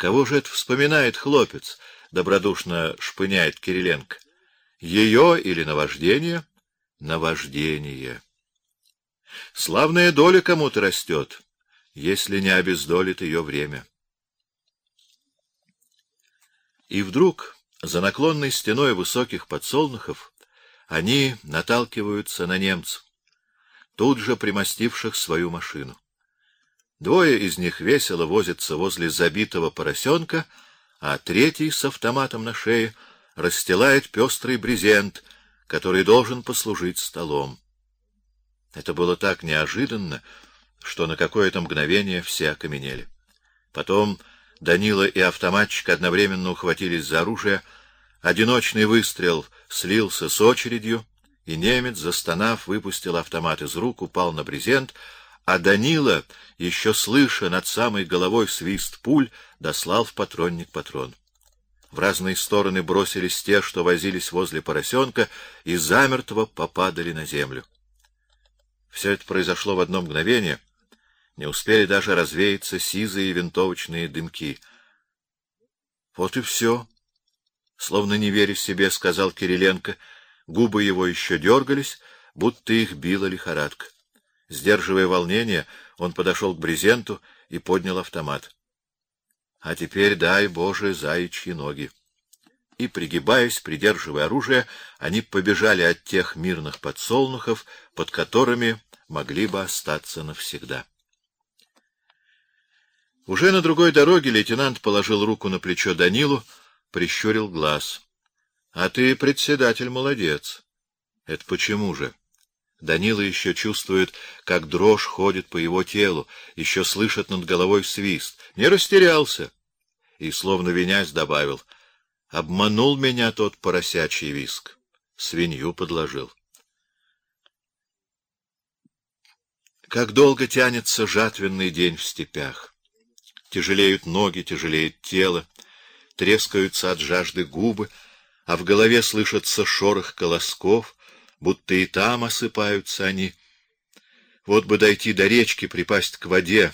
Кого же это вспоминает хлопец? добродушно шпыняет Кириленко. Ее или наваждение? Наваждение. Славная доля кому-то растет, если не обездолит ее время. И вдруг за наклонной стеной высоких подсолнухов они наталкиваются на немцев, тут же примостивших свою машину. Двое из них весело возятся возле забитого поросенка, а третий с автоматом на шее расстилает пестрый брезент, который должен послужить столом. Это было так неожиданно, что на какое-то мгновение все окаменели. Потом Данила и автоматчик одновременно ухватились за оружие, одиночный выстрел слился с очередью, и немец, застонав, выпустил автомат из рук, упал на брезент, а Данила, еще слыша над самой головой свист пуль, дослал в патронник патрон. В разные стороны бросились те, что возились возле поросенка, и замертво попадали на землю. Все это произошло в одно мгновение. Не успели даже развеяться сизые винтовочные дымки. Вот и все. Словно не веря себе, сказал Кириленко. Губы его еще дергались, будто их била лихорадка. Сдерживая волнение, он подошел к брезенту и поднял автомат. А теперь дай, Боже, заячьи ноги. И пригибаясь, придерживая оружие, они побежали от тех мирных подсолнухов, под которыми могли бы остаться навсегда. Уже на другой дороге лейтенант положил руку на плечо Данилу, прищурил глаз. А ты, председатель, молодец. Это почему же? Данила еще чувствует, как дрожь ходит по его телу, еще слышит над головой свист. Не растерялся. И словно винясь добавил: обманул меня тот поросячий виск, свинью подложил. Как долго тянется жатвенный день в степях. Тяжелеют ноги, тяжелеет тело, трескаются от жажды губы, а в голове слышится шорох колосков, будто и там осыпаются они. Вот бы дойти до речки, припасть к воде,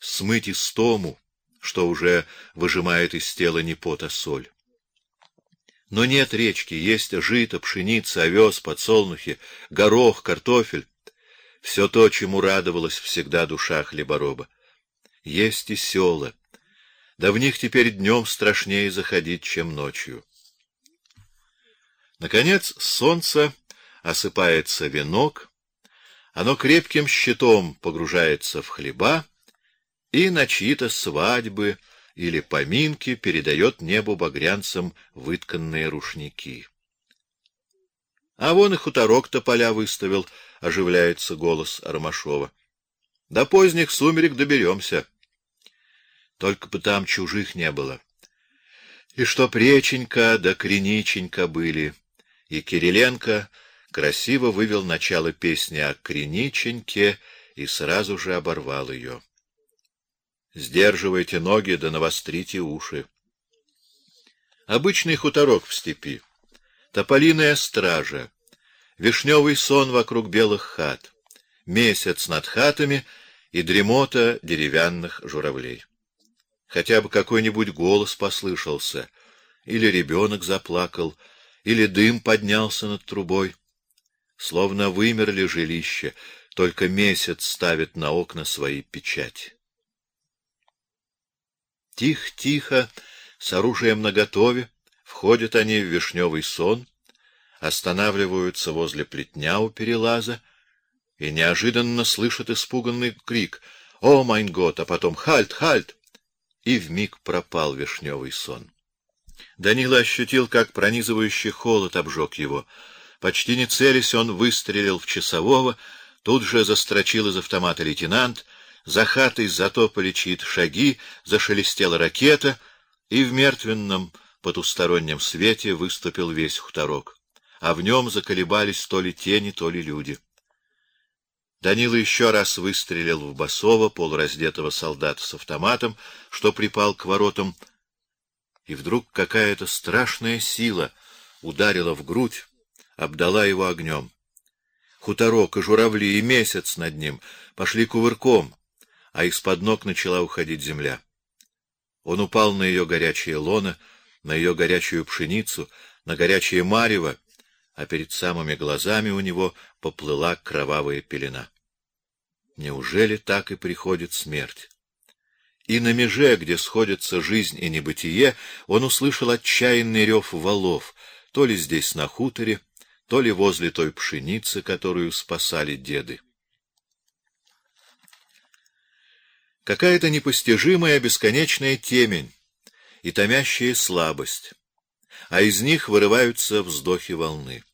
смыть истому, что уже выжимает из тела не пот, а соль. Но нет речки, есть жито, пшеница, овес, подсолнухи, горох, картофель. Все то, чему радовалась всегда душа хлебороба. Есть и села. Да в них теперь днем страшнее заходить, чем ночью. Наконец солнце осыпается венок, оно крепким щитом погружается в хлеба и на чьи-то свадьбы или поминки передает небу багрянцам вытканные рушники. А вон и хуторок-то поля выставил, оживляется голос Ромашова. До поздних сумерек доберемся. Только бы там чужих не было. И что реченька да криниченька были, и Кириленко красиво вывел начало песни о криниченьке и сразу же оборвал ее. Сдерживайте ноги да навострите уши. Обычный хуторок в степи, тополиная стража, вишневый сон вокруг белых хат, месяц над хатами и дремота деревянных журавлей. Хотя бы какой-нибудь голос послышался, или ребенок заплакал, или дым поднялся над трубой. Словно вымерли жилища, только месяц ставит на окна свои печати. Тихо-тихо, с оружием наготове, входят они в вишневый сон, останавливаются возле плетня у перелаза и неожиданно слышат испуганный крик: "О, майн год!" а потом "Хальт, хальт!" и вмиг пропал вишневый сон. Данила ощутил, как пронизывающий холод обжег его. Почти не целясь, он выстрелил в часового, тут же застрочил из автомата лейтенант, за хатой затопали чьи-то шаги, зашелестела ракета, и в мертвенном потустороннем свете выступил весь хуторок, а в нем заколебались то ли тени, то ли люди. Данила еще раз выстрелил в босого, полураздетого солдата с автоматом, что припал к воротам, и вдруг какая-то страшная сила ударила в грудь, обдала его огнем. Хуторок и журавли и месяц над ним пошли кувырком, а из-под ног начала уходить земля. Он упал на ее горячее лоно, на ее горячую пшеницу, на горячее марево, а перед самыми глазами у него поплыла кровавая пелена. Неужели так и приходит смерть? И на меже, где сходятся жизнь и небытие, он услышал отчаянный рев валов, то ли здесь на хуторе, то ли возле той пшеницы, которую спасали деды. Какая-то непостижимая бесконечная темень и томящая слабость, а из них вырываются вздохи волны.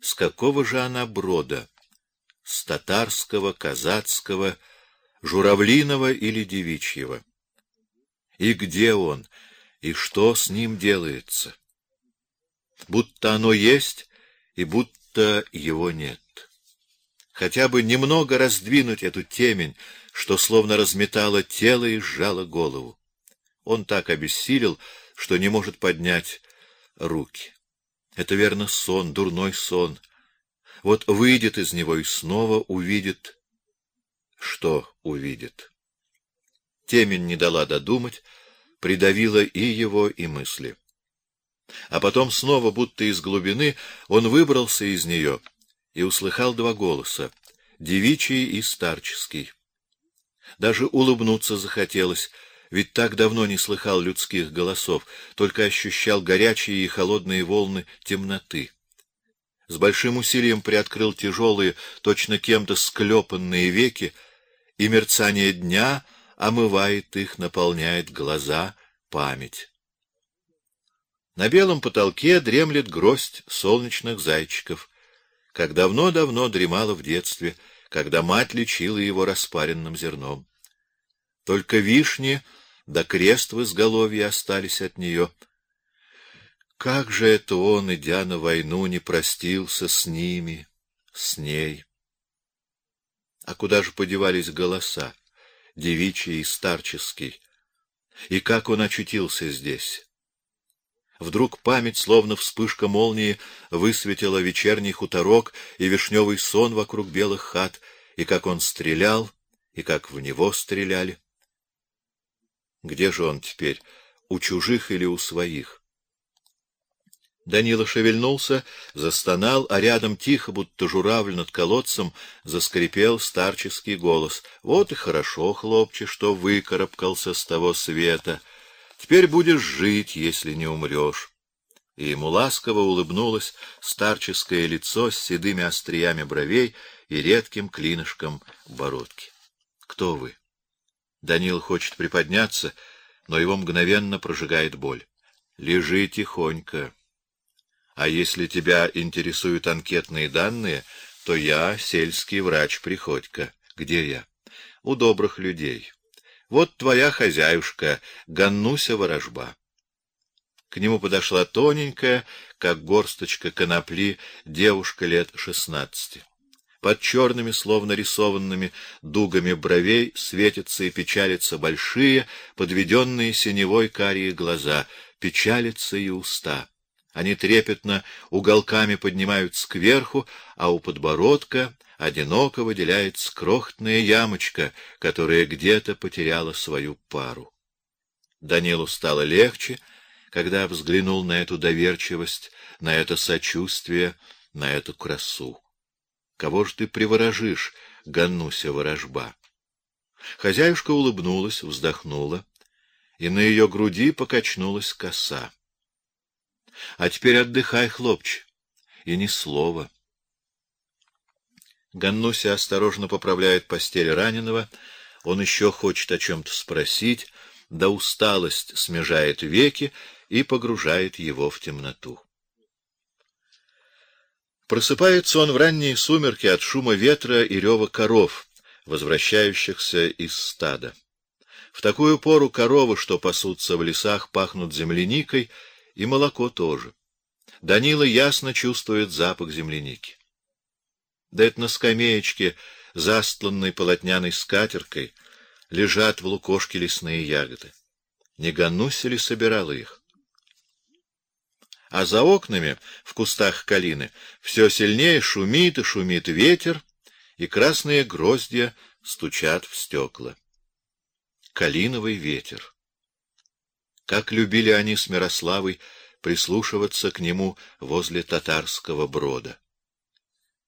С какого же она брода? С татарского, казацкого, журавлиного или девичьего? И где он, и что с ним делается? Будто оно есть, и будто его нет. Хотя бы немного раздвинуть эту темень, что словно разметало тело и сжало голову. Он так обессилел, что не может поднять руки. Это верно сон, дурной сон. Вот выйдет из него и снова увидит, что увидит. Темень не дала додумать, придавила и его, и мысли. А потом снова, будто из глубины, он выбрался из нее и услыхал два голоса — девичий и старческий. Даже улыбнуться захотелось, ведь так давно не слыхал людских голосов, только ощущал горячие и холодные волны темноты. С большим усилием приоткрыл тяжелые, точно кем-то склепанные веки, и мерцание дня омывает их, наполняет глаза, память. На белом потолке дремлет гроздь солнечных зайчиков, как давно-давно дремала в детстве, когда мать лечила его распаренным зерном. Только вишни да крест в изголовье остались от нее. Как же это он, идя на войну, не простился с ними, с ней? А куда же подевались голоса, девичий и старческий? И как он очутился здесь? Вдруг память, словно вспышка молнии, высветила вечерний хуторок и вишневый сон вокруг белых хат, и как он стрелял, и как в него стреляли. Где же он теперь, у чужих или у своих? Данила шевельнулся, застонал, а рядом тихо, будто журавль над колодцем, заскрипел старческий голос. Вот и хорошо, хлопче, что выкарабкался с того света. Теперь будешь жить, если не умрешь. И ему ласково улыбнулось старческое лицо с седыми остриями бровей и редким клинышком бородки. Кто вы? Данил хочет приподняться, но его мгновенно прожигает боль. Лежи тихонько. А если тебя интересуют анкетные данные, то я сельский врач Приходько. Где я? У добрых людей. Вот твоя хозяюшка, Ганнуся Ворожба. К нему подошла тоненькая, как горсточка конопли, девушка лет шестнадцати. Под черными, словно рисованными дугами бровей светятся и печалятся большие, подведенные синевой карие глаза, печалятся и уста. Они трепетно уголками поднимаются кверху, а у подбородка одиноко выделяется крохотная ямочка, которая где-то потеряла свою пару. Данилу стало легче, когда взглянул на эту доверчивость, на это сочувствие, на эту красу. Кого ж ты приворожишь, Ганнуся ворожба? Хозяюшка улыбнулась, вздохнула, и на ее груди покачнулась коса. А теперь отдыхай, хлопче, и ни слова. Ганнуся осторожно поправляет постель раненого, он еще хочет о чем-то спросить, да усталость смежает веки и погружает его в темноту. Просыпается он в ранние сумерки от шума ветра и рева коров, возвращающихся из стада. В такую пору коровы, что пасутся в лесах, пахнут земляникой, и молоко тоже. Данила ясно чувствует запах земляники. Да это на скамеечке, застланной полотняной скатеркой, лежат в лукошке лесные ягоды. Не Гануся ли собирала их? А за окнами, в кустах калины, все сильнее шумит и шумит ветер, и красные гроздья стучат в стекла. Калиновый ветер. Как любили они с Мирославой прислушиваться к нему возле татарского брода.